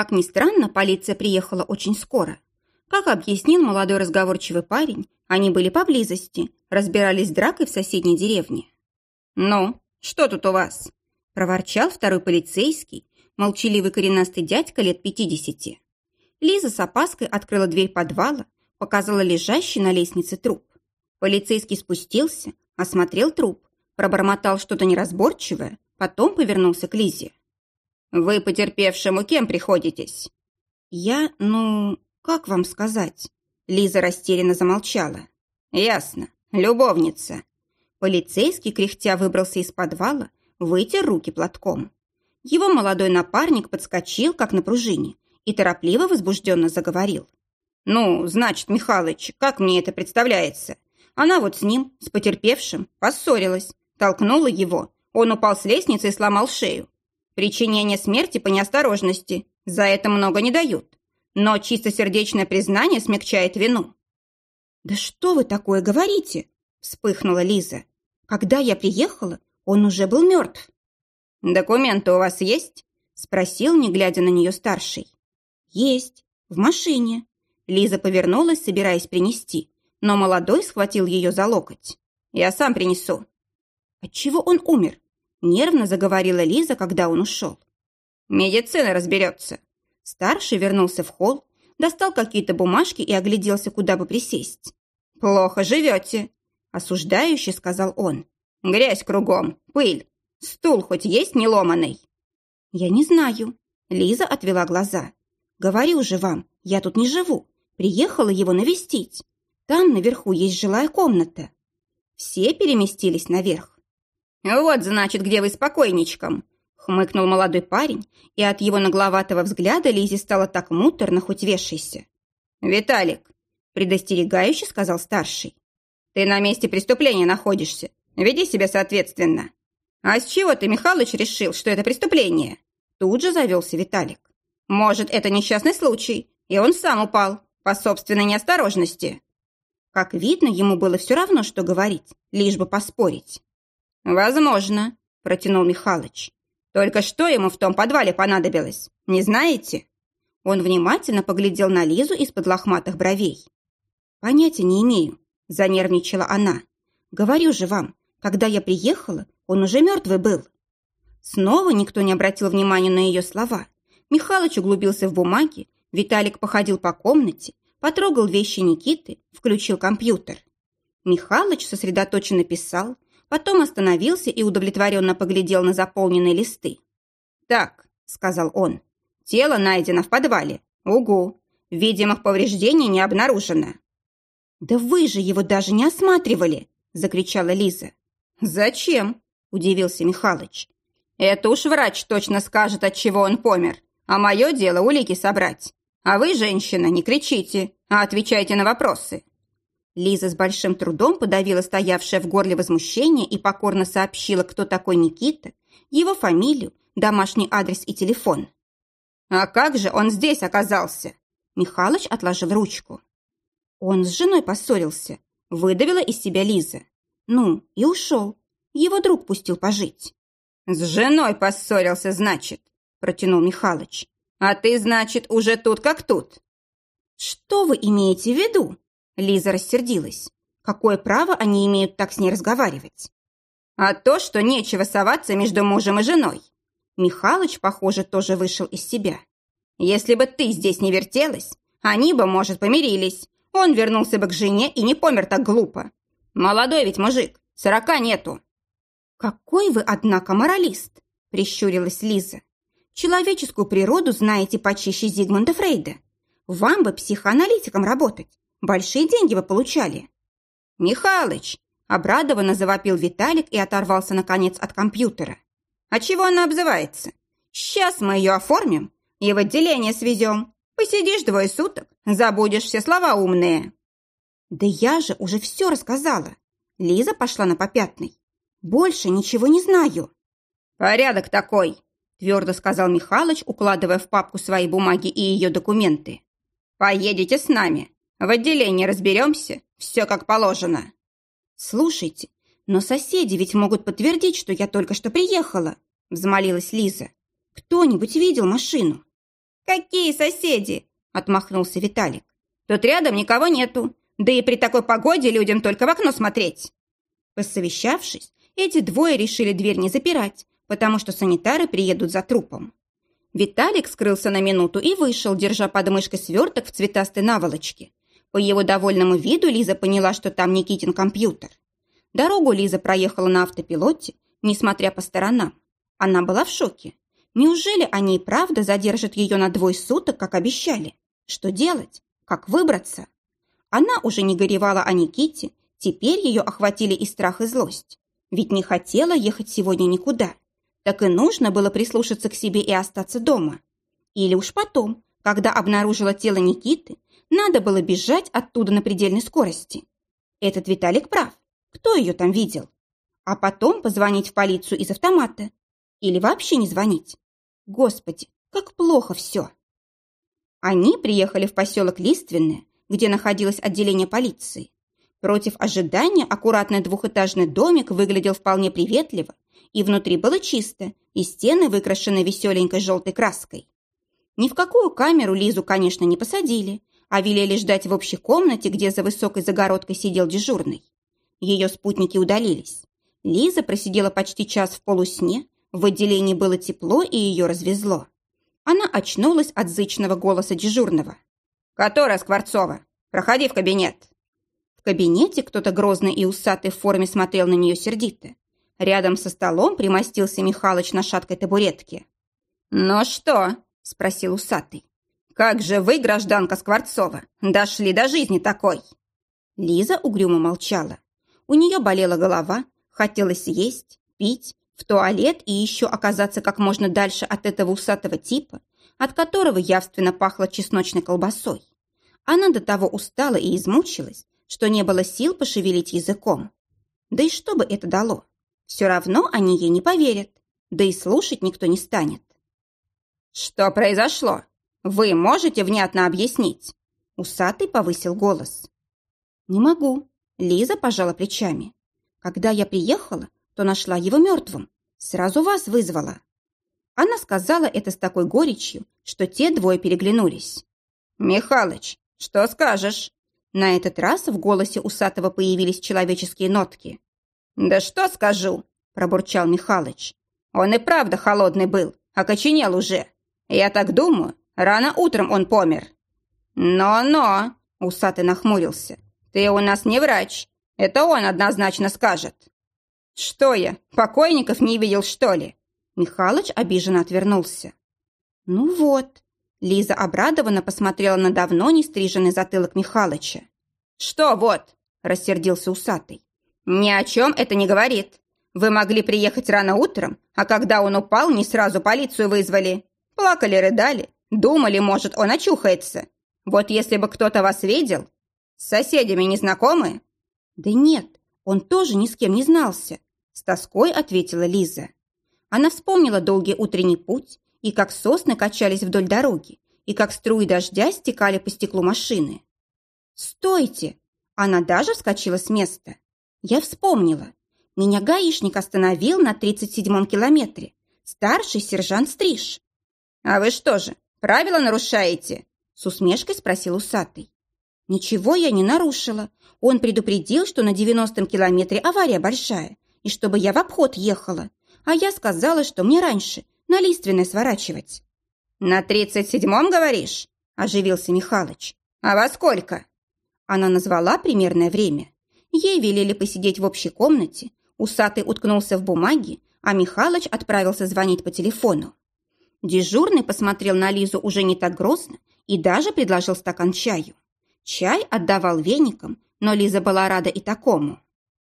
Как ни странно, полиция приехала очень скоро. Как объяснил молодой разговорчивый парень, они были поблизости, разбирались с дракой в соседней деревне. «Ну, что тут у вас?» – проворчал второй полицейский, молчаливый коренастый дядька лет пятидесяти. Лиза с опаской открыла дверь подвала, показала лежащий на лестнице труп. Полицейский спустился, осмотрел труп, пробормотал что-то неразборчивое, потом повернулся к Лизе. «Вы потерпевшему кем приходитесь?» «Я, ну, как вам сказать?» Лиза растерянно замолчала. «Ясно. Любовница». Полицейский, кряхтя, выбрался из подвала, вытер руки платком. Его молодой напарник подскочил, как на пружине, и торопливо возбужденно заговорил. «Ну, значит, Михалыч, как мне это представляется? Она вот с ним, с потерпевшим, поссорилась, толкнула его, он упал с лестницы и сломал шею. Причинение смерти по неосторожности. За это много не дают. Но чистосердечное признание смягчает вину. «Да что вы такое говорите?» – вспыхнула Лиза. «Когда я приехала, он уже был мертв». «Документы у вас есть?» – спросил, не глядя на нее старший. «Есть. В машине». Лиза повернулась, собираясь принести, но молодой схватил ее за локоть. «Я сам принесу». «Отчего он умер? Нервно заговорила Лиза, когда он ушел. «Медицина разберется». Старший вернулся в холл, достал какие-то бумажки и огляделся, куда бы присесть. «Плохо живете», — осуждающе сказал он. «Грязь кругом, пыль. Стул хоть есть не ломаный?» «Я не знаю». Лиза отвела глаза. «Говорю же вам, я тут не живу. Приехала его навестить. Там наверху есть жилая комната». Все переместились наверх. «Вот, значит, где вы с покойничком!» Хмыкнул молодой парень, и от его нагловатого взгляда Лизе стало так муторно, хоть вешайся. «Виталик!» – предостерегающе сказал старший. «Ты на месте преступления находишься. Веди себя соответственно». «А с чего ты, Михалыч, решил, что это преступление?» Тут же завелся Виталик. «Может, это несчастный случай, и он сам упал, по собственной неосторожности». Как видно, ему было все равно, что говорить, лишь бы поспорить. «Возможно», – протянул Михалыч. «Только что ему в том подвале понадобилось, не знаете?» Он внимательно поглядел на Лизу из-под лохматых бровей. «Понятия не имею», – занервничала она. «Говорю же вам, когда я приехала, он уже мертвый был». Снова никто не обратил внимания на ее слова. Михалыч углубился в бумаги, Виталик походил по комнате, потрогал вещи Никиты, включил компьютер. Михалыч сосредоточенно писал, Потом остановился и удовлетворенно поглядел на заполненные листы. «Так», — сказал он, — «тело найдено в подвале. Угу. Видимых повреждений не обнаружено». «Да вы же его даже не осматривали!» — закричала Лиза. «Зачем?» — удивился Михалыч. «Это уж врач точно скажет, от чего он помер. А мое дело улики собрать. А вы, женщина, не кричите, а отвечайте на вопросы. Лиза с большим трудом подавила стоявшее в горле возмущение и покорно сообщила, кто такой Никита, его фамилию, домашний адрес и телефон. «А как же он здесь оказался?» Михалыч отложил ручку. Он с женой поссорился, выдавила из себя Лиза. Ну, и ушел. Его друг пустил пожить. «С женой поссорился, значит», протянул Михалыч. «А ты, значит, уже тут как тут?» «Что вы имеете в виду?» Лиза рассердилась. Какое право они имеют так с ней разговаривать? А то, что нечего соваться между мужем и женой. Михалыч, похоже, тоже вышел из себя. Если бы ты здесь не вертелась, они бы, может, помирились. Он вернулся бы к жене и не помер так глупо. Молодой ведь мужик, сорока нету. Какой вы, однако, моралист, прищурилась Лиза. Человеческую природу знаете почище Зигмунда Фрейда. Вам бы психоаналитиком работать. Большие деньги вы получали». «Михалыч!» – обрадованно завопил Виталик и оторвался, наконец, от компьютера. «А чего она обзывается? Сейчас мы ее оформим и в отделение свезем. Посидишь двое суток, забудешь все слова умные». «Да я же уже все рассказала». Лиза пошла на попятный. «Больше ничего не знаю». «Порядок такой», – твердо сказал Михалыч, укладывая в папку свои бумаги и ее документы. «Поедете с нами. В отделении разберемся, все как положено. Слушайте, но соседи ведь могут подтвердить, что я только что приехала, взмолилась Лиза. Кто-нибудь видел машину? «Какие соседи?» – отмахнулся Виталик. «Тут рядом никого нету. Да и при такой погоде людям только в окно смотреть». Посовещавшись, эти двое решили дверь не запирать, потому что санитары приедут за трупом. Виталик скрылся на минуту и вышел, держа под мышкой сверток в цветастой наволочке. По его довольному виду Лиза поняла, что там Никитин компьютер. Дорогу Лиза проехала на автопилоте, несмотря по сторонам. Она была в шоке. Неужели они и правда задержат ее на двое суток, как обещали? Что делать? Как выбраться? Она уже не горевала о Никите, теперь ее охватили и страх, и злость. Ведь не хотела ехать сегодня никуда. Так и нужно было прислушаться к себе и остаться дома. Или уж потом, когда обнаружила тело Никиты, надо было бежать оттуда на предельной скорости. Этот Виталик прав. Кто ее там видел? А потом позвонить в полицию из автомата. Или вообще не звонить. Господи, как плохо все. Они приехали в поселок Лиственное, где находилось отделение полиции. Против ожидания аккуратный двухэтажный домик выглядел вполне приветливо, и внутри было чисто, и стены выкрашены веселенькой желтой краской. Ни в какую камеру Лизу, конечно, не посадили, а велели ждать в общей комнате, где за высокой загородкой сидел дежурный. Ее спутники удалились. Лиза просидела почти час в полусне, в отделении было тепло и ее развезло. Она очнулась от зычного голоса дежурного. «Которая Скворцова? Проходи в кабинет!» В кабинете кто-то грозный и усатый в форме смотрел на нее сердито. Рядом со столом примостился Михалыч на шаткой табуретке. «Ну что?» – спросил усатый. «Как же вы, гражданка Скворцова, дошли до жизни такой?» Лиза угрюмо молчала. У нее болела голова, хотелось есть, пить, в туалет и еще оказаться как можно дальше от этого усатого типа, от которого явственно пахло чесночной колбасой. Она до того устала и измучилась, что не было сил пошевелить языком. Да и что бы это дало? Все равно они ей не поверят, да и слушать никто не станет. «Что произошло? Вы можете внятно объяснить?» Усатый повысил голос. «Не могу», — Лиза пожала плечами. «Когда я приехала, то нашла его мертвым. Сразу вас вызвала». Она сказала это с такой горечью, что те двое переглянулись. «Михалыч, что скажешь?» На этот раз в голосе усатого появились человеческие нотки. «Да что скажу?» – пробурчал Михалыч. «Он и правда холодный был, окоченел уже. Я так думаю, рано утром он помер». «Но-но!» – усатый нахмурился. «Ты у нас не врач. Это он однозначно скажет». «Что я, покойников не видел, что ли?» Михалыч обиженно отвернулся. «Ну вот». Лиза обрадованно посмотрела на давно не стриженный затылок Михалыча. «Что вот?» – рассердился усатый. «Ни о чем это не говорит. Вы могли приехать рано утром, а когда он упал, не сразу полицию вызвали. Плакали, рыдали, думали, может, он очухается. Вот если бы кто-то вас видел, с соседями не знакомы?» «Да нет, он тоже ни с кем не знался. С тоской ответила Лиза. Она вспомнила долгий утренний путь, и как сосны качались вдоль дороги, и как струи дождя стекали по стеклу машины. «Стойте!» Она даже вскочила с места. Я вспомнила. Меня гаишник остановил на 37-м километре. Старший сержант Стриж. «А вы что же, правила нарушаете?» С усмешкой спросил усатый. «Ничего я не нарушила. Он предупредил, что на 90-м километре авария большая, и чтобы я в обход ехала. А я сказала, что мне раньше на Лиственное сворачивать. «На тридцать седьмом, говоришь?» – оживился Михалыч. «А во сколько?» Она назвала примерное время. Ей велели посидеть в общей комнате, усатый уткнулся в бумаги, а Михалыч отправился звонить по телефону. Дежурный посмотрел на Лизу уже не так грозно и даже предложил стакан чаю. Чай отдавал веникам, но Лиза была рада и такому.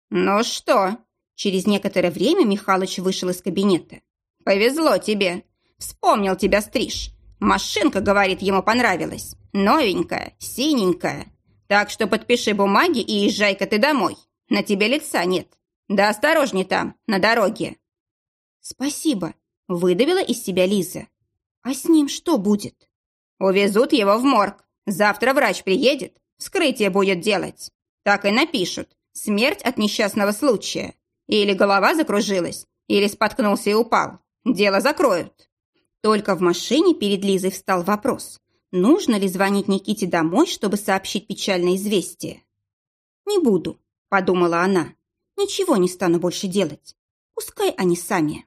«Ну что?» Через некоторое время Михалыч вышел из кабинета. «Повезло тебе. Вспомнил тебя стриж. Машинка, говорит, ему понравилась. Новенькая, синенькая. Так что подпиши бумаги и езжай-ка ты домой. На тебе лица нет. Да осторожней там, на дороге». «Спасибо», — выдавила из себя Лиза. «А с ним что будет?» «Увезут его в морг. Завтра врач приедет, вскрытие будет делать. Так и напишут. Смерть от несчастного случая. Или голова закружилась, или споткнулся и упал. Дело закроют. Только в машине перед Лизой встал вопрос, нужно ли звонить Никите домой, чтобы сообщить печальное известие. «Не буду», — подумала она. «Ничего не стану больше делать. Пускай они сами».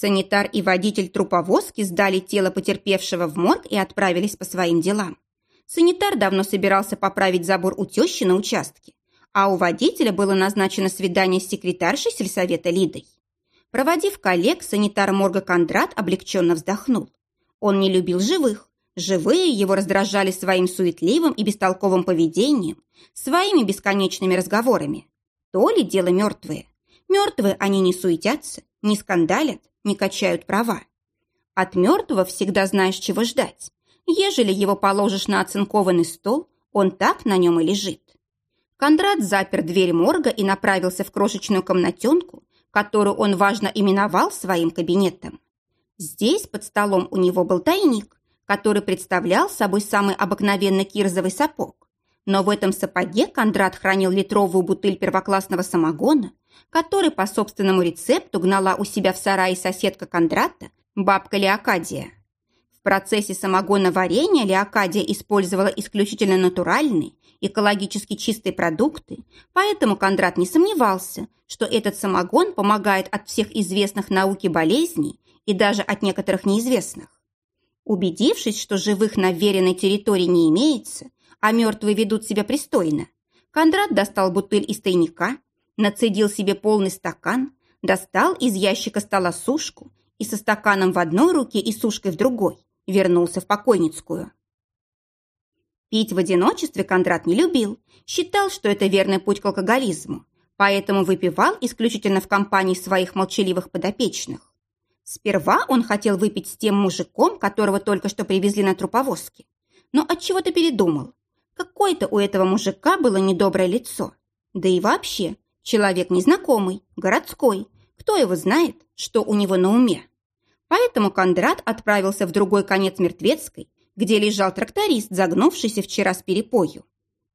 Санитар и водитель труповозки сдали тело потерпевшего в морг и отправились по своим делам. Санитар давно собирался поправить забор у тещи на участке, а у водителя было назначено свидание с секретаршей сельсовета Лидой. Проводив коллег, санитар морга Кондрат облегченно вздохнул. Он не любил живых. Живые его раздражали своим суетливым и бестолковым поведением, своими бесконечными разговорами. То ли дело мертвые. Мертвые они не суетятся, не скандалят, не качают права. От мертвого всегда знаешь, чего ждать. Ежели его положишь на оцинкованный стол, он так на нем и лежит. Кондрат запер дверь морга и направился в крошечную комнатенку, которую он важно именовал своим кабинетом. Здесь под столом у него был тайник, который представлял собой самый обыкновенный кирзовый сапог. Но в этом сапоге Кондрат хранил литровую бутыль первоклассного самогона, который по собственному рецепту гнала у себя в сарае соседка Кондрата, бабка Леокадия. В процессе самогоноварения Леокадия использовала исключительно натуральные, экологически чистые продукты, поэтому Кондрат не сомневался, что этот самогон помогает от всех известных науке болезней и даже от некоторых неизвестных. Убедившись, что живых на веренной территории не имеется, а мертвые ведут себя пристойно, Кондрат достал бутыль из тайника, нацедил себе полный стакан, достал из ящика стола сушку и со стаканом в одной руке и сушкой в другой вернулся в покойницкую. Пить в одиночестве Кондрат не любил, считал, что это верный путь к алкоголизму, поэтому выпивал исключительно в компании своих молчаливых подопечных. Сперва он хотел выпить с тем мужиком, которого только что привезли на труповозке, но от чего то передумал. Какое-то у этого мужика было недоброе лицо. Да и вообще, человек незнакомый, городской, кто его знает, что у него на уме. Поэтому Кондрат отправился в другой конец Мертвецкой, где лежал тракторист, загнувшийся вчера с перепою.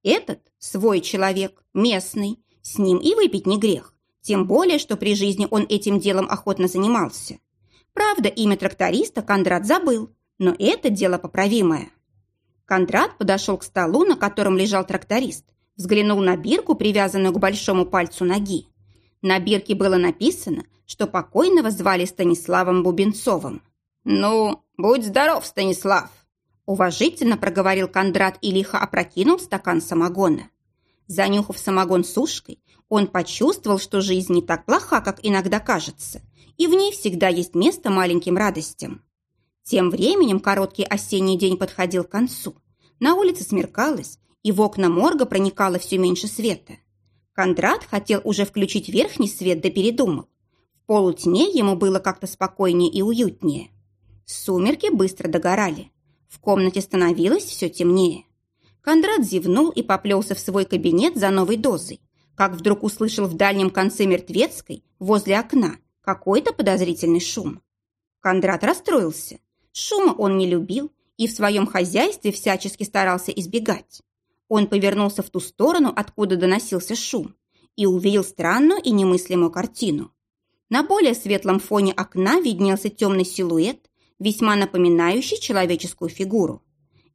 Этот свой человек, местный, с ним и выпить не грех, тем более, что при жизни он этим делом охотно занимался. Правда, имя тракториста Кондрат забыл, но это дело поправимое. Кондрат подошел к столу, на котором лежал тракторист, взглянул на бирку, привязанную к большому пальцу ноги. На бирке было написано, что покойного звали Станиславом Бубенцовым. «Ну, будь здоров, Станислав!» Уважительно проговорил Кондрат и лихо опрокинул стакан самогона. Занюхав самогон сушкой, он почувствовал, что жизнь не так плоха, как иногда кажется, и в ней всегда есть место маленьким радостям. Тем временем короткий осенний день подходил к концу. На улице смеркалось, и в окна морга проникало все меньше света. Кондрат хотел уже включить верхний свет, да передумал. В полутьме ему было как-то спокойнее и уютнее. Сумерки быстро догорали. В комнате становилось все темнее. Кондрат зевнул и поплелся в свой кабинет за новой дозой, как вдруг услышал в дальнем конце мертвецкой, возле окна, какой-то подозрительный шум. Кондрат расстроился. Шума он не любил и в своем хозяйстве всячески старался избегать. Он повернулся в ту сторону, откуда доносился шум, и увидел странную и немыслимую картину. На более светлом фоне окна виднелся темный силуэт, весьма напоминающий человеческую фигуру.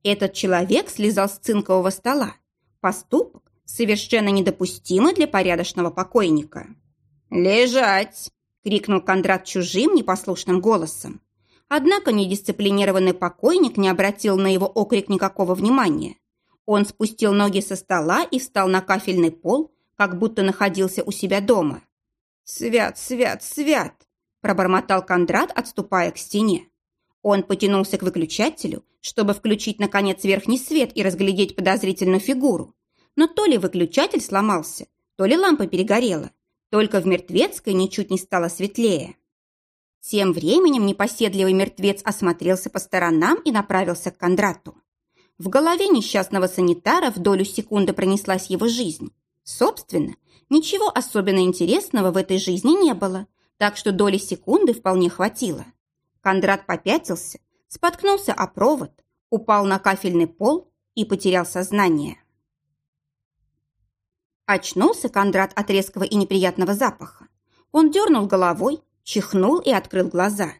Этот человек слезал с цинкового стола. Поступок совершенно недопустимый для порядочного покойника. «Лежать!» – крикнул Кондрат чужим непослушным голосом. Однако недисциплинированный покойник не обратил на его окрик никакого внимания. Он спустил ноги со стола и встал на кафельный пол, как будто находился у себя дома. «Свят, свят, свят!» – пробормотал Кондрат, отступая к стене. Он потянулся к выключателю, чтобы включить, наконец, верхний свет и разглядеть подозрительную фигуру. Но то ли выключатель сломался, то ли лампа перегорела. Только в мертвецкой ничуть не стало светлее. Тем временем непоседливый мертвец осмотрелся по сторонам и направился к Кондрату. В голове несчастного санитара в долю секунды пронеслась его жизнь. Собственно, ничего особенно интересного в этой жизни не было, так что доли секунды вполне хватило. Кондрат попятился, споткнулся о провод, упал на кафельный пол и потерял сознание. Очнулся Кондрат от резкого и неприятного запаха. Он дернул головой, чихнул и открыл глаза.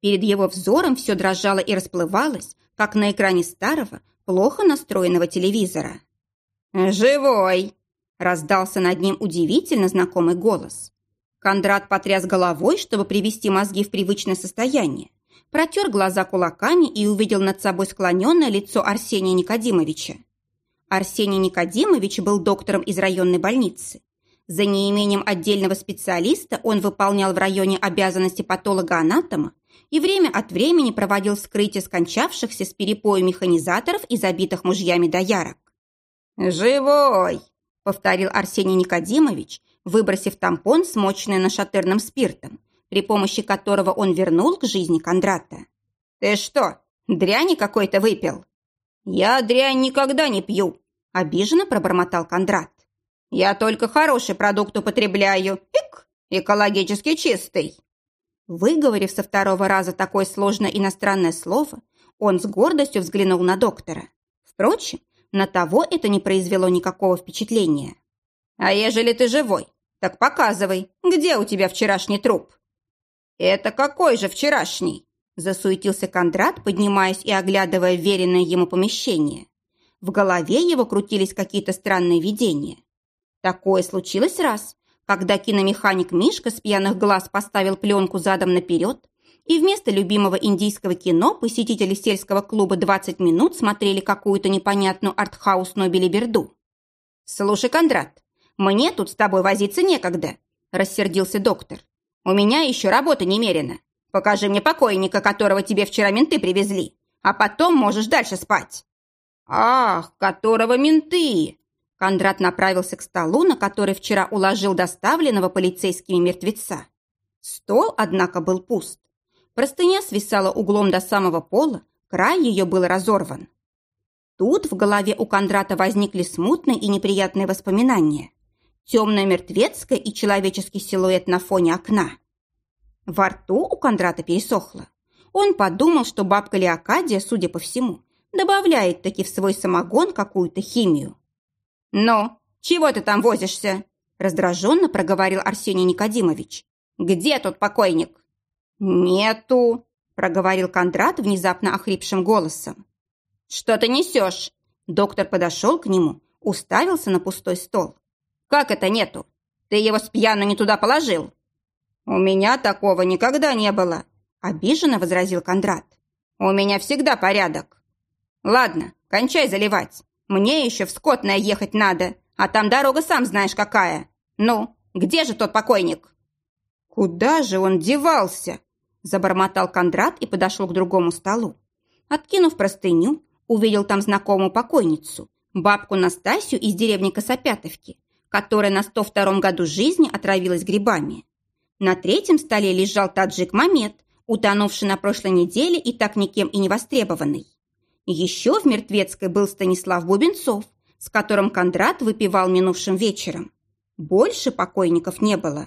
Перед его взором все дрожало и расплывалось, как на экране старого, плохо настроенного телевизора. «Живой!» – раздался над ним удивительно знакомый голос. Кондрат потряс головой, чтобы привести мозги в привычное состояние, протер глаза кулаками и увидел над собой склоненное лицо Арсения Никодимовича. Арсений Никодимович был доктором из районной больницы. За неимением отдельного специалиста он выполнял в районе обязанности патолога-анатома и время от времени проводил вскрытие скончавшихся с перепоем механизаторов и забитых мужьями доярок. «Живой!» – повторил Арсений Никодимович, выбросив тампон, смоченный нашатырным спиртом, при помощи которого он вернул к жизни Кондрата. «Ты что, дряни какой-то выпил?» «Я дрянь никогда не пью», – обиженно пробормотал Кондрат. «Я только хороший продукт употребляю. Ик, экологически чистый». Выговорив со второго раза такое сложное иностранное слово, он с гордостью взглянул на доктора. Впрочем, на того это не произвело никакого впечатления. «А ежели ты живой, так показывай, где у тебя вчерашний труп?» «Это какой же вчерашний?» Засуетился Кондрат, поднимаясь и оглядывая веренное ему помещение. В голове его крутились какие-то странные видения. Такое случилось раз, когда киномеханик Мишка с пьяных глаз поставил пленку задом наперед, и вместо любимого индийского кино посетители сельского клуба 20 минут смотрели какую-то непонятную артхаусную белиберду. «Слушай, Кондрат, мне тут с тобой возиться некогда», – рассердился доктор. «У меня еще работа немерена. Покажи мне покойника, которого тебе вчера менты привезли, а потом можешь дальше спать». «Ах, которого менты!» Кондрат направился к столу, на который вчера уложил доставленного полицейскими мертвеца. Стол, однако, был пуст. Простыня свисала углом до самого пола, край ее был разорван. Тут в голове у Кондрата возникли смутные и неприятные воспоминания. Темная мертвецкая и человеческий силуэт на фоне окна. Во рту у Кондрата пересохло. Он подумал, что бабка Леокадия, судя по всему, добавляет таки в свой самогон какую-то химию. «Ну, чего ты там возишься?» раздраженно проговорил Арсений Никодимович. «Где тут покойник?» «Нету», проговорил Кондрат внезапно охрипшим голосом. «Что ты несешь?» Доктор подошел к нему, уставился на пустой стол. «Как это нету? Ты его с пьяну не туда положил?» «У меня такого никогда не было», – обиженно возразил Кондрат. «У меня всегда порядок». «Ладно, кончай заливать. Мне еще в Скотное ехать надо, а там дорога сам знаешь какая. Ну, где же тот покойник?» «Куда же он девался?» – забормотал Кондрат и подошел к другому столу. Откинув простыню, увидел там знакомую покойницу, бабку Настасью из деревни Косопятовки, которая на 102-м году жизни отравилась грибами. На третьем столе лежал таджик Мамед, утонувший на прошлой неделе и так никем и не востребованный. Еще в Мертвецкой был Станислав Бубенцов, с которым Кондрат выпивал минувшим вечером. Больше покойников не было.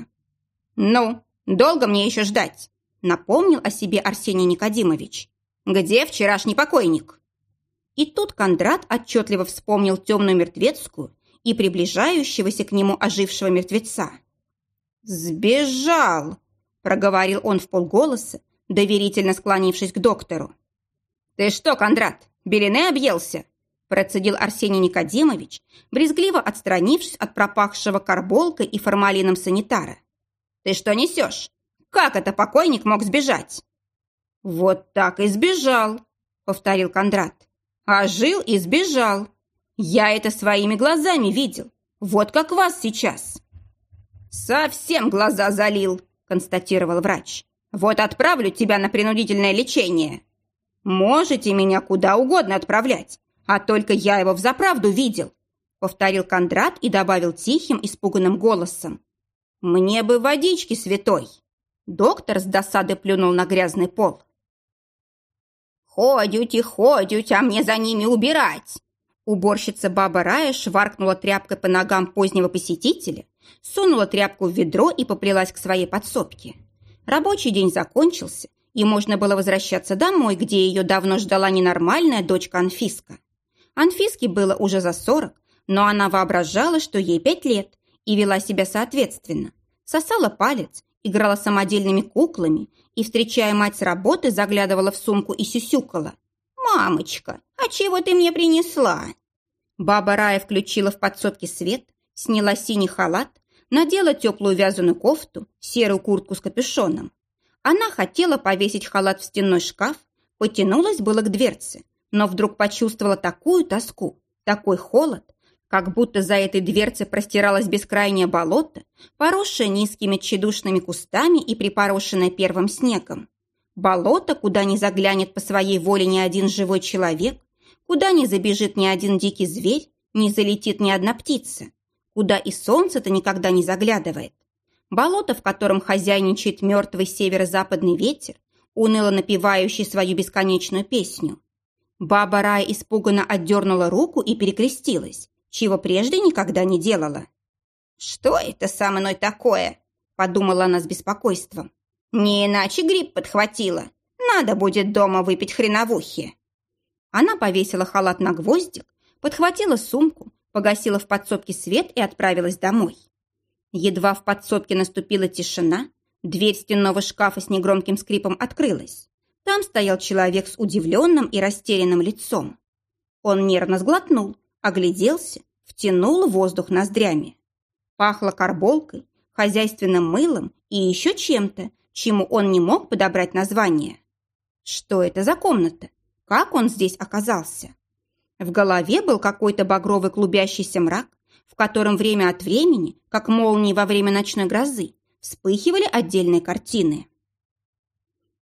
«Ну, долго мне еще ждать?» напомнил о себе Арсений Никодимович. «Где вчерашний покойник?» И тут Кондрат отчетливо вспомнил темную мертвецкую и приближающегося к нему ожившего мертвеца. «Сбежал!» – проговорил он в полголоса, доверительно склонившись к доктору. «Ты что, Кондрат, белины объелся?» – процедил Арсений Никодимович, брезгливо отстранившись от пропахшего карболкой и формалином санитара. «Ты что несешь? Как это покойник мог сбежать?» «Вот так и сбежал», – повторил Кондрат. «А жил и сбежал. Я это своими глазами видел. Вот как вас сейчас». «Совсем глаза залил», – констатировал врач. «Вот отправлю тебя на принудительное лечение. Можете меня куда угодно отправлять, а только я его взаправду видел», – повторил Кондрат и добавил тихим, испуганным голосом. «Мне бы водички святой». Доктор с досады плюнул на грязный пол. «Ходють ходють, а мне за ними убирать!» Уборщица баба Рая шваркнула тряпкой по ногам позднего посетителя, сунула тряпку в ведро и поплелась к своей подсобке. Рабочий день закончился, и можно было возвращаться домой, где ее давно ждала ненормальная дочка Анфиска. Анфиске было уже за сорок, но она воображала, что ей пять лет, и вела себя соответственно. Сосала палец играла самодельными куклами и, встречая мать с работы, заглядывала в сумку и сюсюкала. «Мамочка, а чего ты мне принесла?» Баба Рая включила в подсобке свет, сняла синий халат, надела теплую вязаную кофту, серую куртку с капюшоном. Она хотела повесить халат в стенной шкаф, потянулась было к дверце, но вдруг почувствовала такую тоску, такой холод, как будто за этой дверцей простиралось бескрайнее болото, поросшее низкими тщедушными кустами и припорошенное первым снегом. Болото, куда не заглянет по своей воле ни один живой человек, куда не забежит ни один дикий зверь, не залетит ни одна птица, куда и солнце-то никогда не заглядывает. Болото, в котором хозяйничает мертвый северо-западный ветер, уныло напевающий свою бесконечную песню. Баба Рая испуганно отдернула руку и перекрестилась, чего прежде никогда не делала. «Что это со мной такое?» – подумала она с беспокойством. «Не иначе грипп подхватила. Надо будет дома выпить хреновухи». Она повесила халат на гвоздик, подхватила сумку, погасила в подсобке свет и отправилась домой. Едва в подсобке наступила тишина, дверь стенного шкафа с негромким скрипом открылась. Там стоял человек с удивленным и растерянным лицом. Он нервно сглотнул, огляделся, втянул воздух ноздрями. Пахло карболкой, хозяйственным мылом и еще чем-то, чему он не мог подобрать название. Что это за комната? Как он здесь оказался? В голове был какой-то багровый клубящийся мрак, в котором время от времени, как молнии во время ночной грозы, вспыхивали отдельные картины.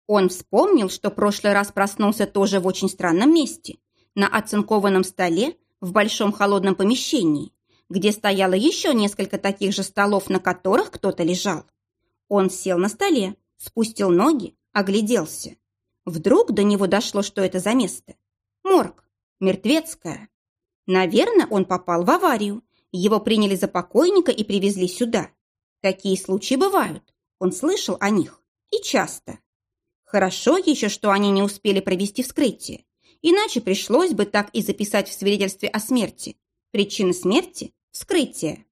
Он вспомнил, что прошлый раз проснулся тоже в очень странном месте, на оцинкованном столе в большом холодном помещении, где стояло еще несколько таких же столов, на которых кто-то лежал. Он сел на столе, спустил ноги, огляделся. Вдруг до него дошло, что это за место. Морг, мертвецкая. Наверное, он попал в аварию его приняли за покойника и привезли сюда. Такие случаи бывают. Он слышал о них. И часто. Хорошо еще, что они не успели провести вскрытие. Иначе пришлось бы так и записать в свидетельстве о смерти. Причина смерти – вскрытие.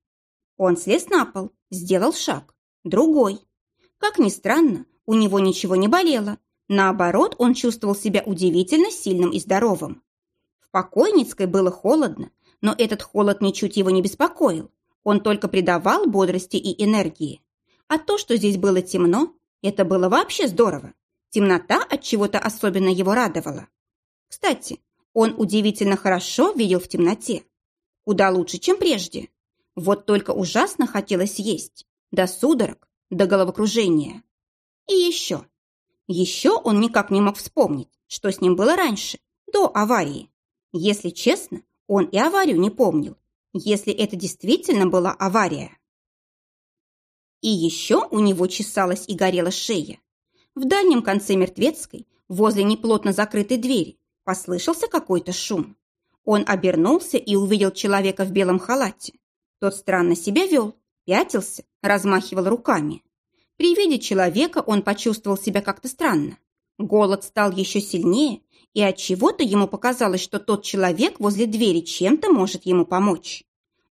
Он слез на пол, сделал шаг. Другой. Как ни странно, у него ничего не болело. Наоборот, он чувствовал себя удивительно сильным и здоровым. В покойницкой было холодно, но этот холод ничуть его не беспокоил. Он только придавал бодрости и энергии. А то, что здесь было темно, это было вообще здорово. Темнота от чего-то особенно его радовала. Кстати, он удивительно хорошо видел в темноте. Куда лучше, чем прежде. Вот только ужасно хотелось есть. До судорог, до головокружения. И еще. Еще он никак не мог вспомнить, что с ним было раньше, до аварии. Если честно, он и аварию не помнил, если это действительно была авария. И еще у него чесалась и горела шея. В дальнем конце мертвецкой, возле неплотно закрытой двери, послышался какой-то шум. Он обернулся и увидел человека в белом халате. Тот странно себя вел, пятился, размахивал руками. При виде человека он почувствовал себя как-то странно. Голод стал еще сильнее, и от чего-то ему показалось, что тот человек возле двери чем-то может ему помочь.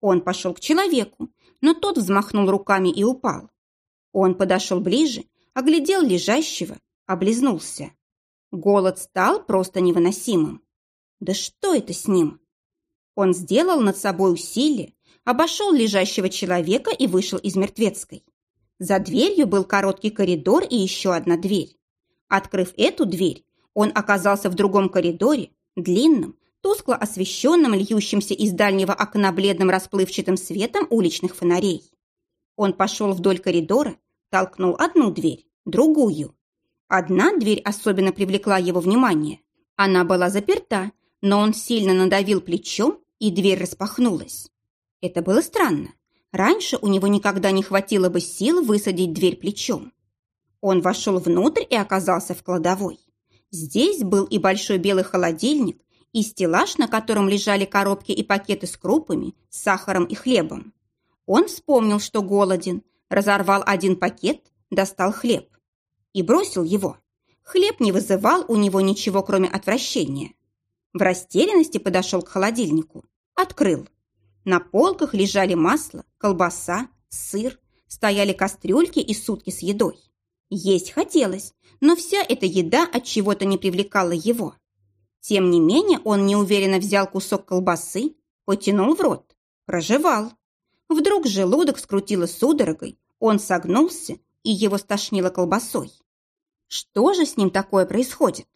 Он пошел к человеку, но тот взмахнул руками и упал. Он подошел ближе, оглядел лежащего, облизнулся. Голод стал просто невыносимым. Да что это с ним? Он сделал над собой усилие, обошел лежащего человека и вышел из мертвецкой. За дверью был короткий коридор и еще одна дверь. Открыв эту дверь, он оказался в другом коридоре, длинном, тускло освещенном, льющимся из дальнего окна бледным расплывчатым светом уличных фонарей. Он пошел вдоль коридора, толкнул одну дверь, другую. Одна дверь особенно привлекла его внимание. Она была заперта, но он сильно надавил плечом, и дверь распахнулась. Это было странно. Раньше у него никогда не хватило бы сил высадить дверь плечом. Он вошел внутрь и оказался в кладовой. Здесь был и большой белый холодильник, и стеллаж, на котором лежали коробки и пакеты с крупами, сахаром и хлебом. Он вспомнил, что голоден, разорвал один пакет, достал хлеб и бросил его. Хлеб не вызывал у него ничего, кроме отвращения. В растерянности подошел к холодильнику, открыл. На полках лежали масло, колбаса, сыр, стояли кастрюльки и сутки с едой. Есть хотелось, но вся эта еда от чего-то не привлекала его. Тем не менее, он неуверенно взял кусок колбасы, потянул в рот, прожевал. Вдруг желудок скрутило судорогой, он согнулся, и его стошнило колбасой. Что же с ним такое происходит?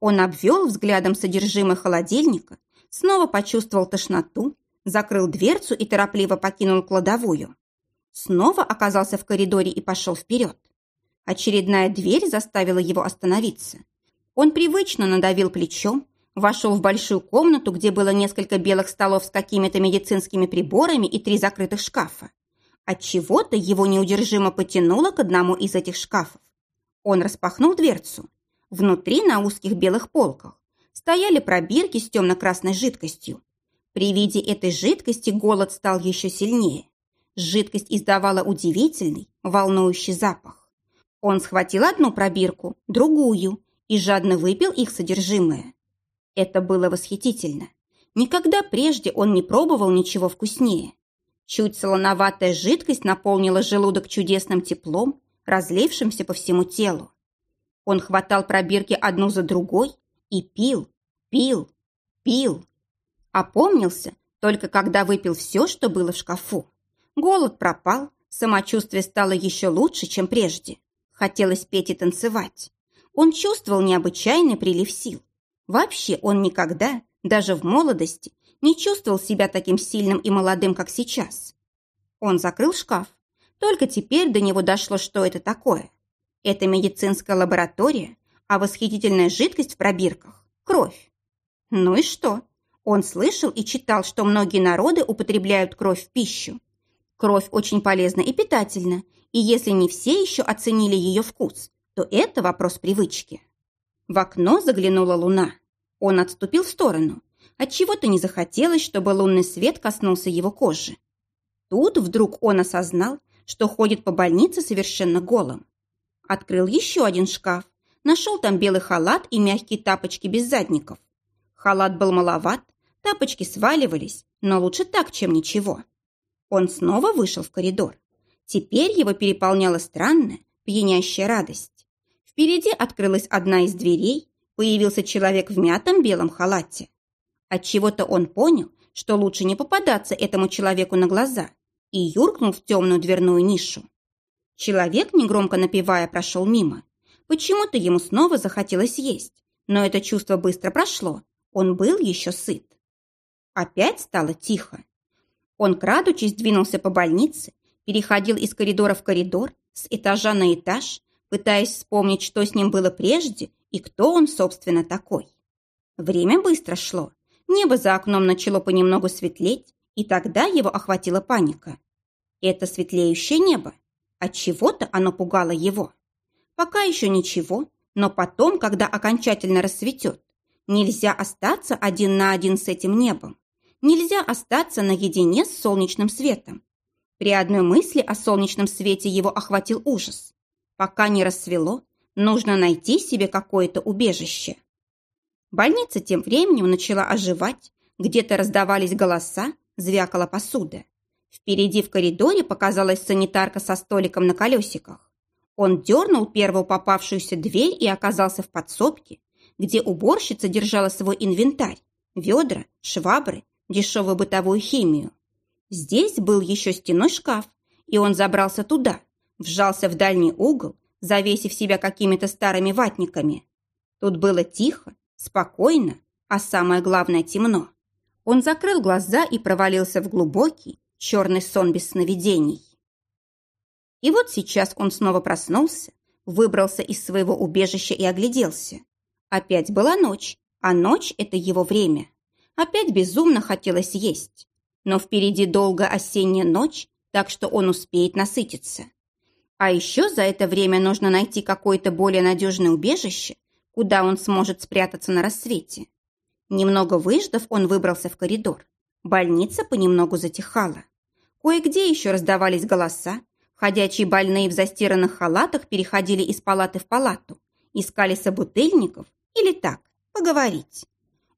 Он обвел взглядом содержимое холодильника, снова почувствовал тошноту, закрыл дверцу и торопливо покинул кладовую. Снова оказался в коридоре и пошел вперед. Очередная дверь заставила его остановиться. Он привычно надавил плечом, вошел в большую комнату, где было несколько белых столов с какими-то медицинскими приборами и три закрытых шкафа. От чего-то его неудержимо потянуло к одному из этих шкафов. Он распахнул дверцу. Внутри на узких белых полках стояли пробирки с темно-красной жидкостью. При виде этой жидкости голод стал еще сильнее. Жидкость издавала удивительный, волнующий запах. Он схватил одну пробирку, другую и жадно выпил их содержимое. Это было восхитительно. Никогда прежде он не пробовал ничего вкуснее. Чуть солоноватая жидкость наполнила желудок чудесным теплом, разлившимся по всему телу. Он хватал пробирки одну за другой и пил, пил, пил. Опомнился только когда выпил все, что было в шкафу. Голод пропал, самочувствие стало еще лучше, чем прежде. Хотелось петь и танцевать. Он чувствовал необычайный прилив сил. Вообще он никогда, даже в молодости, не чувствовал себя таким сильным и молодым, как сейчас. Он закрыл шкаф. Только теперь до него дошло, что это такое. Это медицинская лаборатория, а восхитительная жидкость в пробирках – кровь. Ну и что? Он слышал и читал, что многие народы употребляют кровь в пищу. Кровь очень полезна и питательна, и если не все еще оценили ее вкус, то это вопрос привычки. В окно заглянула луна. Он отступил в сторону. Отчего-то не захотелось, чтобы лунный свет коснулся его кожи. Тут вдруг он осознал, что ходит по больнице совершенно голым. Открыл еще один шкаф, нашел там белый халат и мягкие тапочки без задников. Халат был маловат, тапочки сваливались, но лучше так, чем ничего. Он снова вышел в коридор. Теперь его переполняла странная, пьянящая радость. Впереди открылась одна из дверей, появился человек в мятом белом халате. Отчего-то он понял, что лучше не попадаться этому человеку на глаза, и юркнул в темную дверную нишу. Человек, негромко напевая, прошел мимо. Почему-то ему снова захотелось есть, но это чувство быстро прошло. Он был еще сыт. Опять стало тихо. Он, крадучись, двинулся по больнице, переходил из коридора в коридор, с этажа на этаж, пытаясь вспомнить, что с ним было прежде и кто он, собственно, такой. Время быстро шло. Небо за окном начало понемногу светлеть, и тогда его охватила паника. Это светлеющее небо. От чего-то оно пугало его. Пока еще ничего, но потом, когда окончательно рассветет, нельзя остаться один на один с этим небом. Нельзя остаться наедине с солнечным светом. При одной мысли о солнечном свете его охватил ужас. Пока не рассвело, нужно найти себе какое-то убежище. Больница тем временем начала оживать, где-то раздавались голоса, звякала посуда. Впереди в коридоре показалась санитарка со столиком на колесиках. Он дернул первую попавшуюся дверь и оказался в подсобке, где уборщица держала свой инвентарь – ведра, швабры, дешевую бытовую химию. Здесь был еще стеной шкаф, и он забрался туда, вжался в дальний угол, завесив себя какими-то старыми ватниками. Тут было тихо, спокойно, а самое главное – темно. Он закрыл глаза и провалился в глубокий, черный сон без сновидений. И вот сейчас он снова проснулся, выбрался из своего убежища и огляделся. Опять была ночь, а ночь – это его время. Опять безумно хотелось есть. Но впереди долгая осенняя ночь, так что он успеет насытиться. А еще за это время нужно найти какое-то более надежное убежище, куда он сможет спрятаться на рассвете. Немного выждав, он выбрался в коридор. Больница понемногу затихала. Кое-где еще раздавались голоса. Ходячие больные в застиранных халатах переходили из палаты в палату, искали собутыльников или так, поговорить.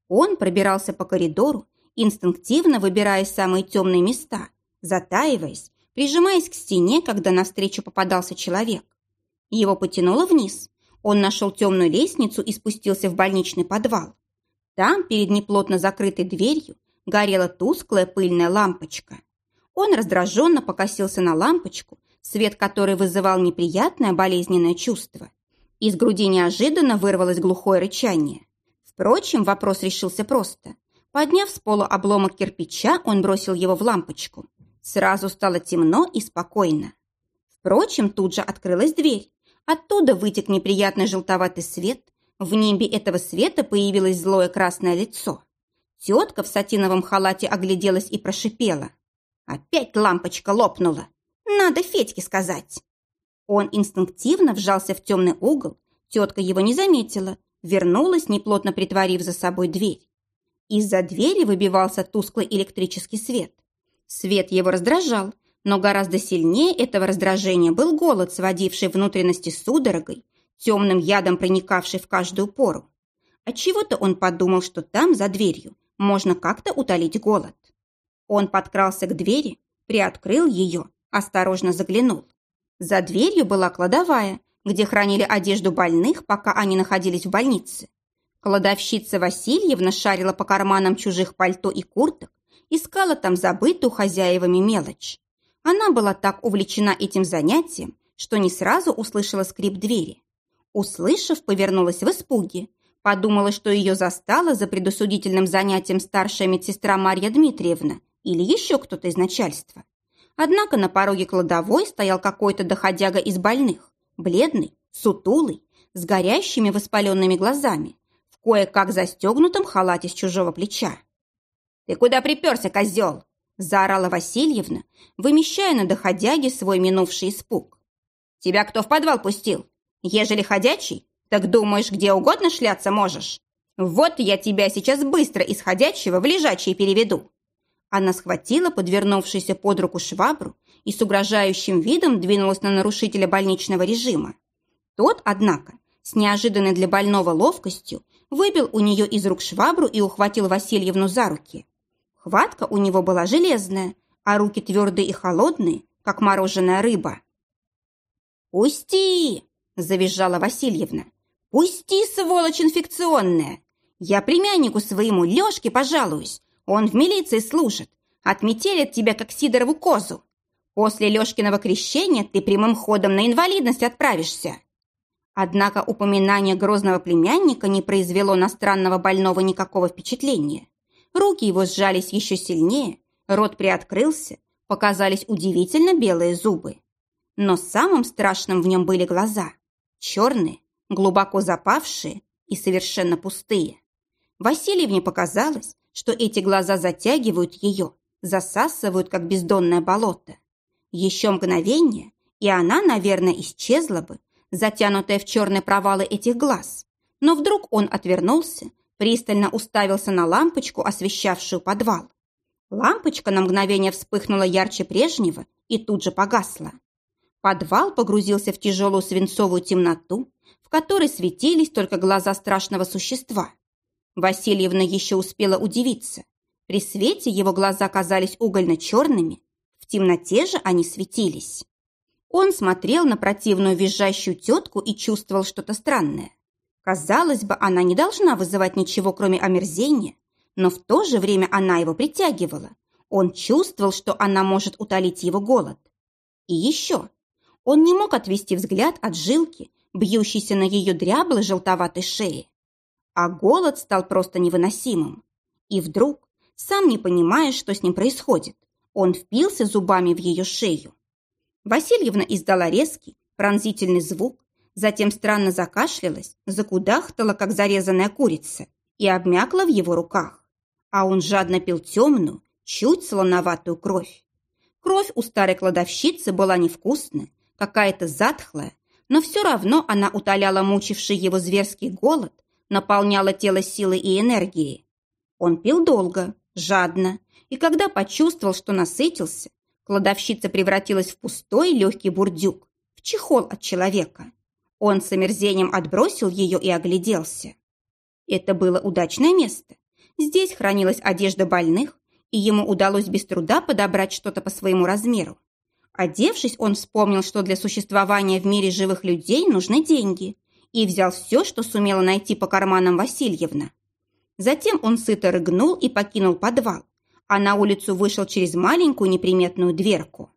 Он пробирался по коридору, инстинктивно выбирая самые темные места, затаиваясь, прижимаясь к стене, когда навстречу попадался человек. Его потянуло вниз. Он нашел темную лестницу и спустился в больничный подвал. Там, перед неплотно закрытой дверью, горела тусклая пыльная лампочка. Он раздраженно покосился на лампочку, свет которой вызывал неприятное болезненное чувство. Из груди неожиданно вырвалось глухое рычание. Впрочем, вопрос решился просто. Подняв с пола обломок кирпича, он бросил его в лампочку. Сразу стало темно и спокойно. Впрочем, тут же открылась дверь. Оттуда вытек неприятный желтоватый свет. В небе этого света появилось злое красное лицо. Тетка в сатиновом халате огляделась и прошипела. Опять лампочка лопнула. Надо Федьке сказать. Он инстинктивно вжался в темный угол. Тетка его не заметила. Вернулась, неплотно притворив за собой дверь. Из-за двери выбивался тусклый электрический свет. Свет его раздражал, но гораздо сильнее этого раздражения был голод, сводивший внутренности судорогой, темным ядом проникавший в каждую пору. Отчего-то он подумал, что там, за дверью, можно как-то утолить голод. Он подкрался к двери, приоткрыл ее, осторожно заглянул. За дверью была кладовая, где хранили одежду больных, пока они находились в больнице. Кладовщица Васильевна шарила по карманам чужих пальто и курток, искала там забытую хозяевами мелочь. Она была так увлечена этим занятием, что не сразу услышала скрип двери. Услышав, повернулась в испуге. Подумала, что ее застала за предусудительным занятием старшая медсестра Марья Дмитриевна или еще кто-то из начальства. Однако на пороге кладовой стоял какой-то доходяга из больных, бледный, сутулый, с горящими воспаленными глазами, кое-как застегнутом халате с чужого плеча. «Ты куда приперся, козел?» заорала Васильевна, вымещая на доходяге свой минувший испуг. «Тебя кто в подвал пустил? Ежели ходячий, так думаешь, где угодно шляться можешь? Вот я тебя сейчас быстро из ходячего в лежачий переведу». Она схватила подвернувшуюся под руку швабру и с угрожающим видом двинулась на нарушителя больничного режима. Тот, однако, с неожиданной для больного ловкостью, выбил у нее из рук швабру и ухватил Васильевну за руки. Хватка у него была железная, а руки твердые и холодные, как мороженая рыба. «Пусти!» – завизжала Васильевна. «Пусти, сволочь инфекционная! Я племяннику своему Лешке пожалуюсь, он в милиции служит, отметелит тебя, как Сидорову козу. После Лешкиного крещения ты прямым ходом на инвалидность отправишься». Однако упоминание грозного племянника не произвело на странного больного никакого впечатления. Руки его сжались еще сильнее, рот приоткрылся, показались удивительно белые зубы. Но самым страшным в нем были глаза. Черные, глубоко запавшие и совершенно пустые. Васильевне показалось, что эти глаза затягивают ее, засасывают, как бездонное болото. Еще мгновение, и она, наверное, исчезла бы, затянутая в черные провалы этих глаз. Но вдруг он отвернулся, пристально уставился на лампочку, освещавшую подвал. Лампочка на мгновение вспыхнула ярче прежнего и тут же погасла. Подвал погрузился в тяжелую свинцовую темноту, в которой светились только глаза страшного существа. Васильевна еще успела удивиться. При свете его глаза казались угольно-черными, в темноте же они светились. Он смотрел на противную визжащую тетку и чувствовал что-то странное. Казалось бы, она не должна вызывать ничего, кроме омерзения, но в то же время она его притягивала. Он чувствовал, что она может утолить его голод. И еще. Он не мог отвести взгляд от жилки, бьющейся на ее дряблой желтоватой шее. А голод стал просто невыносимым. И вдруг, сам не понимая, что с ним происходит, он впился зубами в ее шею. Васильевна издала резкий, пронзительный звук, затем странно закашлялась, закудахтала, как зарезанная курица, и обмякла в его руках. А он жадно пил темную, чуть солоноватую кровь. Кровь у старой кладовщицы была невкусная, какая-то затхлая, но все равно она утоляла мучивший его зверский голод, наполняла тело силой и энергией. Он пил долго, жадно, и когда почувствовал, что насытился, кладовщица превратилась в пустой легкий бурдюк, в чехол от человека. Он с омерзением отбросил ее и огляделся. Это было удачное место. Здесь хранилась одежда больных, и ему удалось без труда подобрать что-то по своему размеру. Одевшись, он вспомнил, что для существования в мире живых людей нужны деньги, и взял все, что сумела найти по карманам Васильевна. Затем он сыто рыгнул и покинул подвал, а на улицу вышел через маленькую неприметную дверку.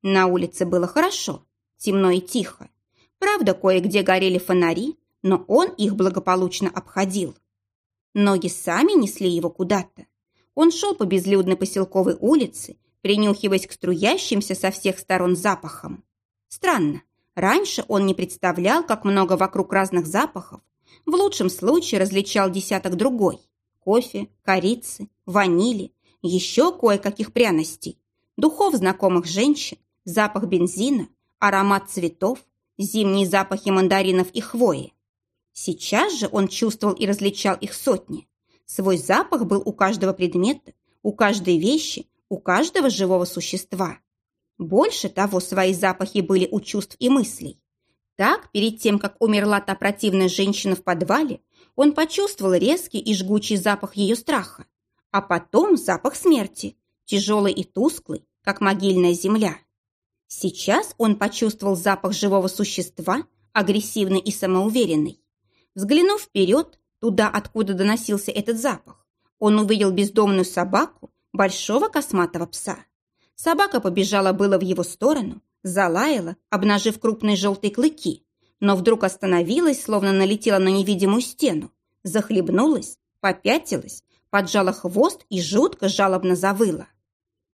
На улице было хорошо, темно и тихо. Правда, кое-где горели фонари, но он их благополучно обходил. Ноги сами несли его куда-то. Он шел по безлюдной поселковой улице, принюхиваясь к струящимся со всех сторон запахам. Странно, раньше он не представлял, как много вокруг разных запахов. В лучшем случае различал десяток другой. Кофе, корицы, ванили, еще кое-каких пряностей, духов знакомых женщин, запах бензина, аромат цветов, зимние запахи мандаринов и хвои. Сейчас же он чувствовал и различал их сотни. Свой запах был у каждого предмета, у каждой вещи, у каждого живого существа. Больше того, свои запахи были у чувств и мыслей. Так, перед тем, как умерла та противная женщина в подвале, он почувствовал резкий и жгучий запах ее страха, а потом запах смерти, тяжелый и тусклый, как могильная земля. Сейчас он почувствовал запах живого существа, агрессивный и самоуверенный. Взглянув вперед, туда, откуда доносился этот запах, он увидел бездомную собаку, большого косматого пса. Собака побежала было в его сторону, залаяла, обнажив крупные желтые клыки, но вдруг остановилась, словно налетела на невидимую стену, захлебнулась, попятилась, поджала хвост и жутко жалобно завыла.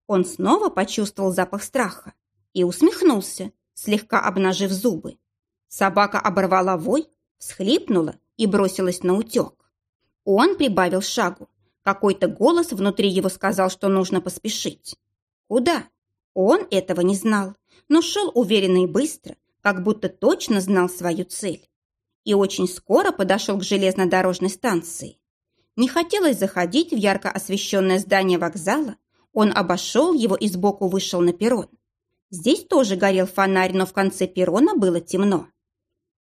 Он снова почувствовал запах страха и усмехнулся, слегка обнажив зубы. Собака оборвала вой, всхлипнула и бросилась на утек. Он прибавил шагу. Какой-то голос внутри его сказал, что нужно поспешить. Куда? Он этого не знал, но шел уверенно и быстро, как будто точно знал свою цель. И очень скоро подошел к железнодорожной станции. Не хотелось заходить в ярко освещенное здание вокзала, он обошел его и сбоку вышел на перрон. Здесь тоже горел фонарь, но в конце перрона было темно.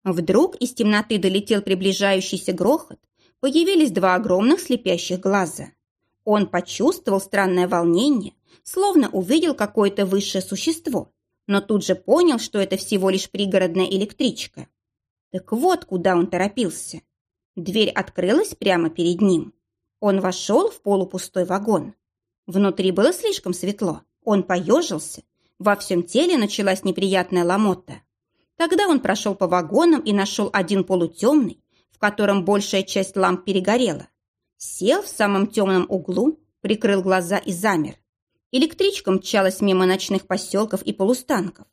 Вдруг из темноты долетел приближающийся грохот, появились два огромных слепящих глаза. Он почувствовал странное волнение, словно увидел какое-то высшее существо, но тут же понял, что это всего лишь пригородная электричка. Так вот, куда он торопился. Дверь открылась прямо перед ним. Он вошел в полупустой вагон. Внутри было слишком светло. Он поежился. Во всем теле началась неприятная ломота. Тогда он прошел по вагонам и нашел один полутемный, в котором большая часть ламп перегорела. Сел в самом темном углу, прикрыл глаза и замер. Электричка мчалась мимо ночных поселков и полустанков.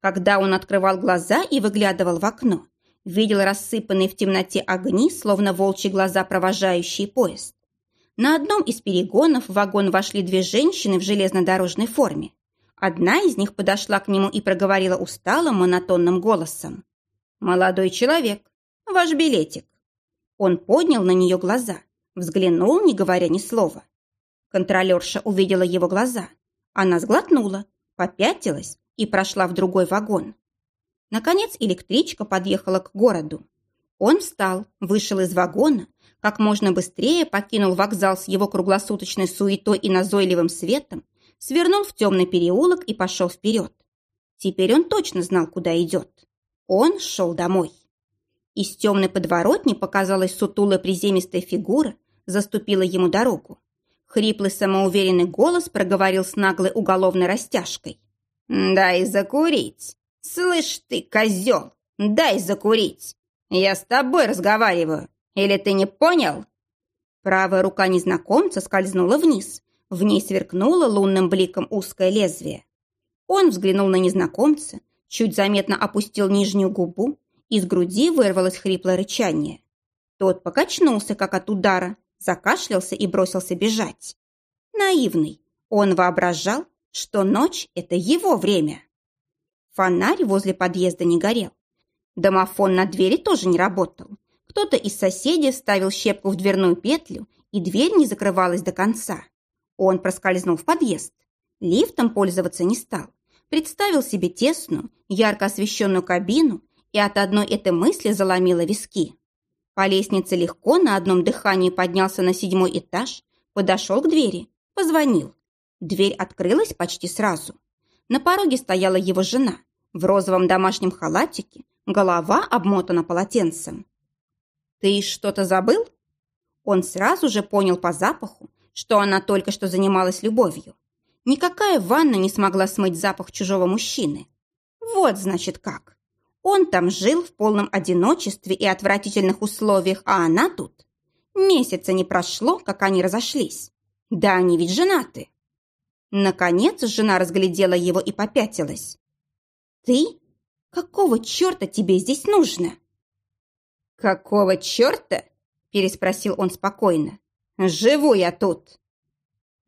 Когда он открывал глаза и выглядывал в окно, видел рассыпанные в темноте огни, словно волчьи глаза, провожающие поезд. На одном из перегонов в вагон вошли две женщины в железнодорожной форме. Одна из них подошла к нему и проговорила усталым, монотонным голосом. «Молодой человек, ваш билетик». Он поднял на нее глаза, взглянул, не говоря ни слова. Контролерша увидела его глаза. Она сглотнула, попятилась и прошла в другой вагон. Наконец электричка подъехала к городу. Он встал, вышел из вагона, как можно быстрее покинул вокзал с его круглосуточной суетой и назойливым светом свернул в темный переулок и пошел вперед. Теперь он точно знал, куда идет. Он шел домой. Из темной подворотни показалась сутулая приземистая фигура, заступила ему дорогу. Хриплый самоуверенный голос проговорил с наглой уголовной растяжкой. «Дай закурить! Слышь ты, козел, дай закурить! Я с тобой разговариваю, или ты не понял?» Правая рука незнакомца скользнула вниз, в ней сверкнуло лунным бликом узкое лезвие. Он взглянул на незнакомца, чуть заметно опустил нижнюю губу, из груди вырвалось хриплое рычание. Тот покачнулся, как от удара, закашлялся и бросился бежать. Наивный. Он воображал, что ночь – это его время. Фонарь возле подъезда не горел. Домофон на двери тоже не работал. Кто-то из соседей вставил щепку в дверную петлю, и дверь не закрывалась до конца. Он проскользнул в подъезд. Лифтом пользоваться не стал. Представил себе тесную, ярко освещенную кабину и от одной этой мысли заломило виски. По лестнице легко на одном дыхании поднялся на седьмой этаж, подошел к двери, позвонил. Дверь открылась почти сразу. На пороге стояла его жена в розовом домашнем халатике, голова обмотана полотенцем. «Ты что-то забыл?» Он сразу же понял по запаху, что она только что занималась любовью. Никакая ванна не смогла смыть запах чужого мужчины. Вот, значит, как. Он там жил в полном одиночестве и отвратительных условиях, а она тут. Месяца не прошло, как они разошлись. Да они ведь женаты. Наконец жена разглядела его и попятилась. «Ты? Какого черта тебе здесь нужно?» «Какого черта?» – переспросил он спокойно. «Живу я тут».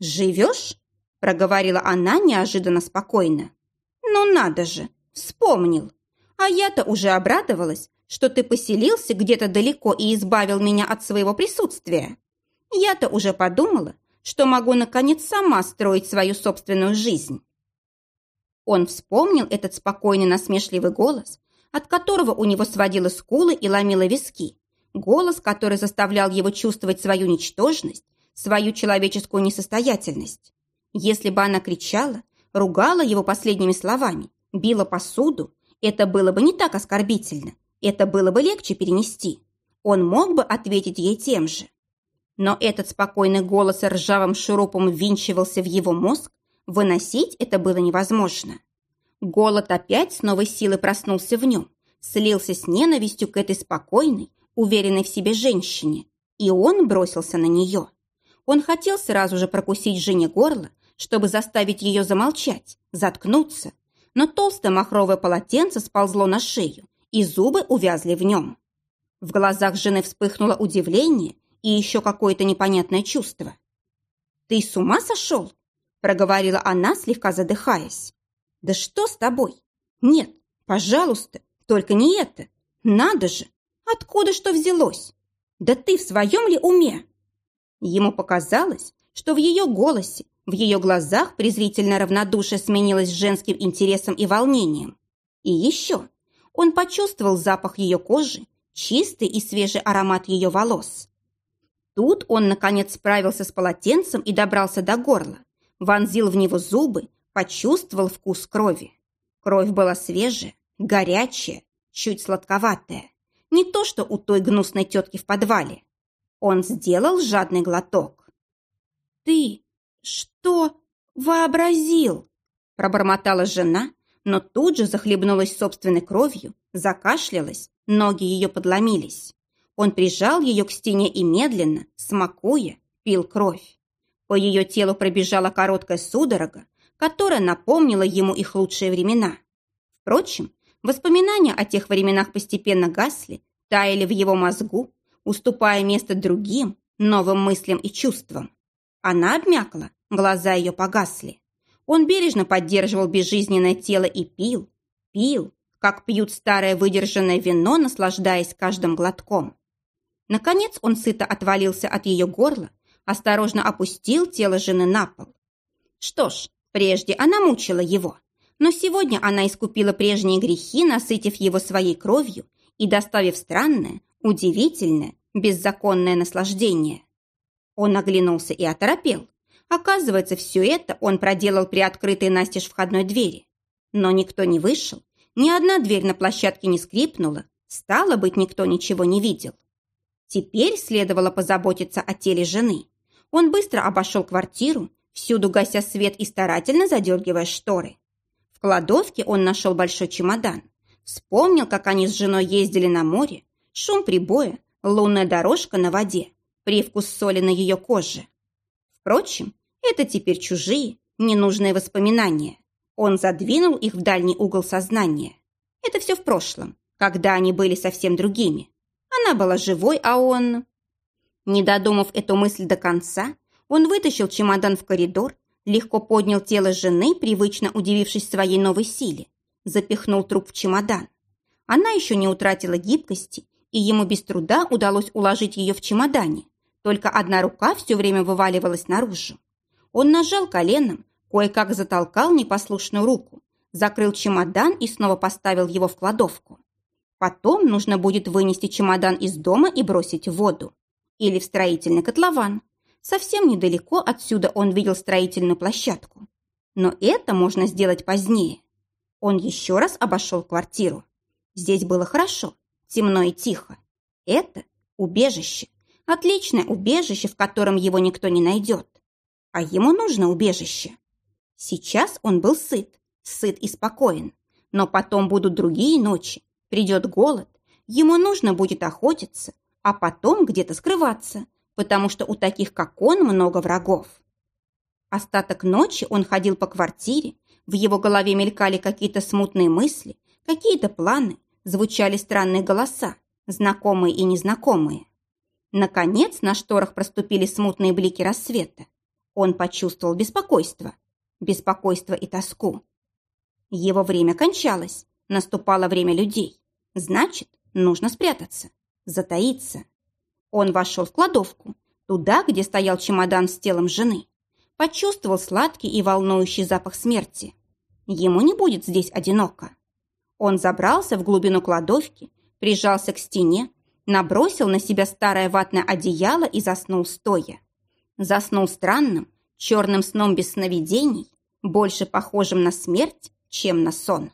«Живешь?» – проговорила она неожиданно спокойно. «Ну надо же, вспомнил. А я-то уже обрадовалась, что ты поселился где-то далеко и избавил меня от своего присутствия. Я-то уже подумала, что могу, наконец, сама строить свою собственную жизнь». Он вспомнил этот спокойный насмешливый голос, от которого у него сводило скулы и ломило виски. Голос, который заставлял его чувствовать свою ничтожность, свою человеческую несостоятельность. Если бы она кричала, ругала его последними словами, била посуду, это было бы не так оскорбительно, это было бы легче перенести. Он мог бы ответить ей тем же. Но этот спокойный голос ржавым шурупом ввинчивался в его мозг, выносить это было невозможно. Голод опять с новой силой проснулся в нем, слился с ненавистью к этой спокойной, уверенной в себе женщине, и он бросился на нее. Он хотел сразу же прокусить жене горло, чтобы заставить ее замолчать, заткнуться, но толстое махровое полотенце сползло на шею, и зубы увязли в нем. В глазах жены вспыхнуло удивление и еще какое-то непонятное чувство. «Ты с ума сошел?» – проговорила она, слегка задыхаясь. «Да что с тобой? Нет, пожалуйста, только не это. Надо же! Откуда что взялось? Да ты в своем ли уме?» Ему показалось, что в ее голосе, в ее глазах презрительное равнодушие сменилось женским интересом и волнением. И еще он почувствовал запах ее кожи, чистый и свежий аромат ее волос. Тут он, наконец, справился с полотенцем и добрался до горла, вонзил в него зубы, почувствовал вкус крови. Кровь была свежая, горячая, чуть сладковатая. Не то, что у той гнусной тетки в подвале. Он сделал жадный глоток. «Ты что вообразил?» пробормотала жена, но тут же захлебнулась собственной кровью, закашлялась, ноги ее подломились. Он прижал ее к стене и медленно, смакуя, пил кровь. По ее телу пробежала короткая судорога, которая напомнила ему их лучшие времена. Впрочем, воспоминания о тех временах постепенно гасли, таяли в его мозгу, уступая место другим, новым мыслям и чувствам. Она обмякла, глаза ее погасли. Он бережно поддерживал безжизненное тело и пил, пил, как пьют старое выдержанное вино, наслаждаясь каждым глотком. Наконец он сыто отвалился от ее горла, осторожно опустил тело жены на пол. Что ж, Прежде она мучила его, но сегодня она искупила прежние грехи, насытив его своей кровью и доставив странное, удивительное, беззаконное наслаждение. Он оглянулся и оторопел. Оказывается, все это он проделал при открытой настежь входной двери. Но никто не вышел, ни одна дверь на площадке не скрипнула, стало быть, никто ничего не видел. Теперь следовало позаботиться о теле жены. Он быстро обошел квартиру, всюду гася свет и старательно задергивая шторы. В кладовке он нашел большой чемодан. Вспомнил, как они с женой ездили на море, шум прибоя, лунная дорожка на воде, привкус соли на ее коже. Впрочем, это теперь чужие, ненужные воспоминания. Он задвинул их в дальний угол сознания. Это все в прошлом, когда они были совсем другими. Она была живой, а он... Не додумав эту мысль до конца, он вытащил чемодан в коридор, легко поднял тело жены, привычно удивившись своей новой силе, запихнул труп в чемодан. Она еще не утратила гибкости, и ему без труда удалось уложить ее в чемодане. Только одна рука все время вываливалась наружу. Он нажал коленом, кое-как затолкал непослушную руку, закрыл чемодан и снова поставил его в кладовку. Потом нужно будет вынести чемодан из дома и бросить в воду. Или в строительный котлован. Совсем недалеко отсюда он видел строительную площадку. Но это можно сделать позднее. Он еще раз обошел квартиру. Здесь было хорошо, темно и тихо. Это убежище. Отличное убежище, в котором его никто не найдет. А ему нужно убежище. Сейчас он был сыт, сыт и спокоен. Но потом будут другие ночи, придет голод, ему нужно будет охотиться, а потом где-то скрываться, потому что у таких, как он, много врагов. Остаток ночи он ходил по квартире, в его голове мелькали какие-то смутные мысли, какие-то планы, звучали странные голоса, знакомые и незнакомые. Наконец на шторах проступили смутные блики рассвета. Он почувствовал беспокойство, беспокойство и тоску. Его время кончалось, наступало время людей. Значит, нужно спрятаться, затаиться. Он вошел в кладовку, туда, где стоял чемодан с телом жены. Почувствовал сладкий и волнующий запах смерти. Ему не будет здесь одиноко. Он забрался в глубину кладовки, прижался к стене, набросил на себя старое ватное одеяло и заснул стоя. Заснул странным, черным сном без сновидений, больше похожим на смерть, чем на сон.